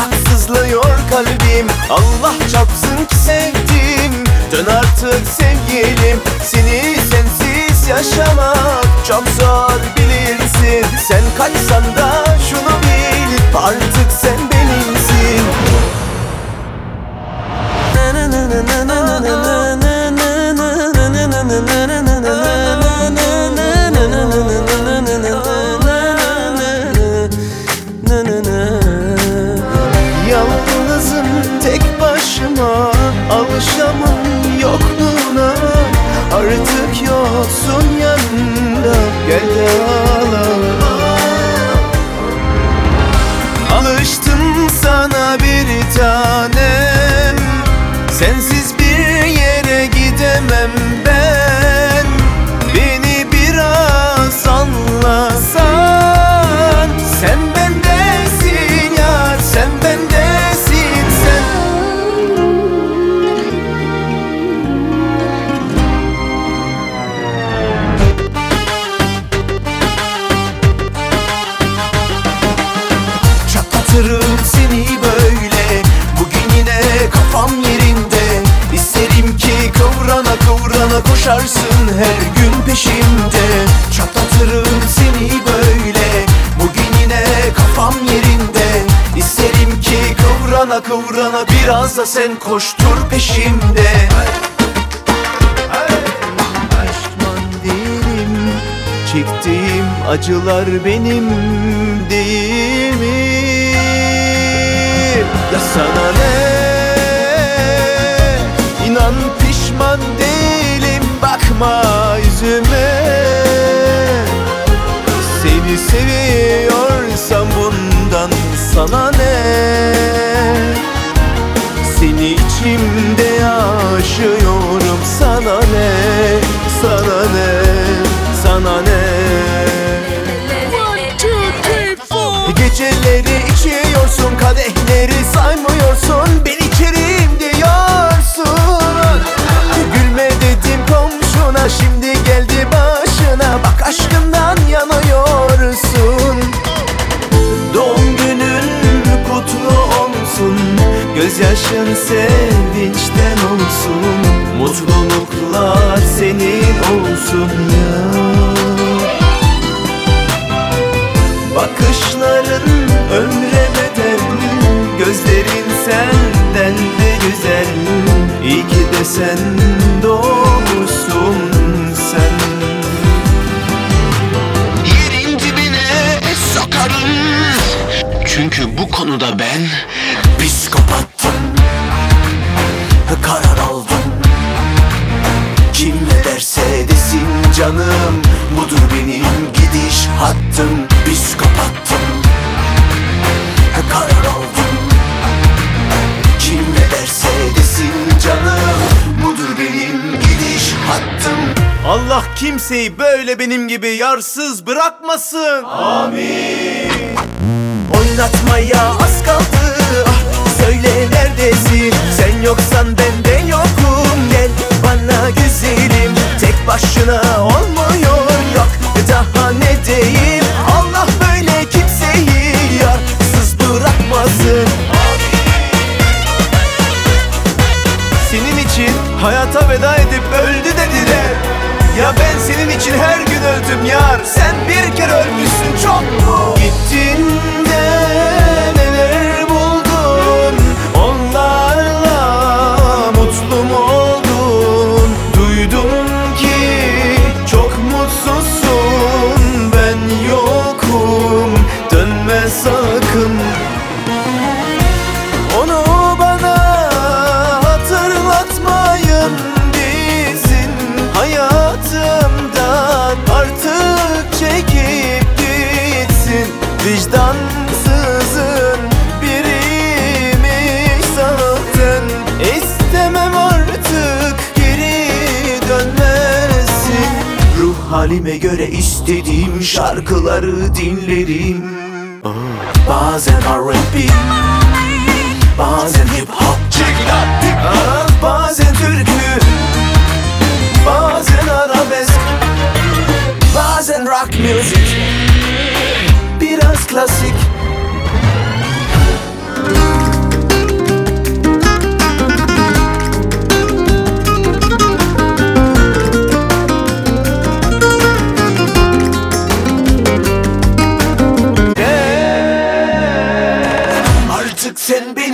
sızlıyor kalbim. Allah çapsın ki sevdim. Dön artık sevgilim. Seni sensiz yaşamak çok zor bilirsin. Sen kaçsan da şunu bil. Artık sen Artık yoksun yanımda Gel de ağlama. Alıştım sana bir tanem. Sensiz kıvrana kıvrana biraz da sen koştur peşimde Aşkman değilim Çektiğim acılar benim değil mi? Ya sana ne? İnan pişman değilim bakma yüzüme Seni seviyorsam bundan sana sevinçten olsun Mutluluklar senin olsun ya. Bakışların ömre bedel Gözlerin senden de güzel İyi ki de sen doğmuşsun sen. Yerin dibine sokarım. Çünkü bu konuda ben Psikopattım Karar aldım Kim ne derse desin canım Budur benim gidiş hattım. Psikopattım Karar aldım Kim ne derse desin canım Budur benim gidiş hattım. Allah kimseyi böyle benim gibi yarsız bırakmasın. Oynatmaya az kaldı. Ah, Söyle neredesin? Sen yoksan ben de yokum. Gel bana güzelim. Tek başına olmuyor Yok. Daha ne diyeyim? Allah böyle kimseyi Yarsız bırakmasın. Senin için hayata veda edip öldü dediler. Ya ben senin için her gün öldüm yar. Sen bir kere ölmüşsün çok mu? Halime göre istediğim şarkıları dinlerim Bazen R&B Bazen hip hop. Bazen türkü Sen beni